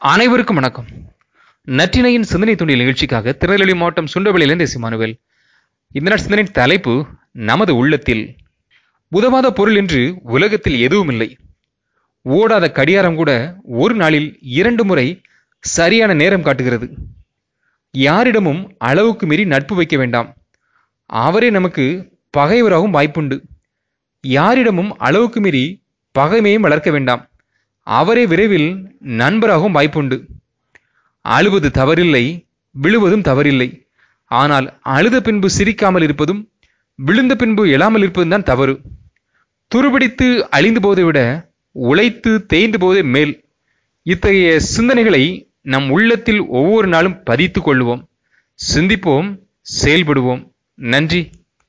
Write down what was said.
அனைவருக்கும் வணக்கம். நற்றினையின் சிந்தனை துண்டியல் நிகழ்ச்சிக்காக திருநெல்வேலி மாவட்டம் சுண்டவளியிலிருந்து சிமானுவேல் இந்த நாள் சிந்தனையின் தலைப்பு நமது உள்ளத்தில். உதவாத பொருள் என்று உலகத்தில் எதுவும் இல்லை. ஓடாத கடியாரம் கூட ஒரு நாளில் இரண்டு முறை சரியான நேரம் காட்டுகிறது. யாரிடமும் அளவுக்கு மீறி நட்பு வைக்க வேண்டாம். அவரே நமக்கு பகைவராகவும் வாய்ப்புண்டு. யாரிடமும் அளவுக்கு மீறி பகைமையும் வளர்க்க வேண்டாம். அவரே விரைவில் நண்பராகவும் வாய்ப்புண்டு. அழுவது தவறில்லை விழுவதும் தவறில்லை. ஆனால் அழுத பின்பு சிரிக்காமல் இருப்பதும் விழுந்த பின்பு எழாமல் இருப்பதும் தான் தவறு. துருபிடித்து அழிந்து போவதை விட உழைத்து தேய்ந்து போவதே மேல். இத்தகைய சிந்தனைகளை நம் உள்ளத்தில் ஒவ்வொரு நாளும் பதித்து கொள்வோம் சிந்திப்போம் செயல்படுவோம். நன்றி.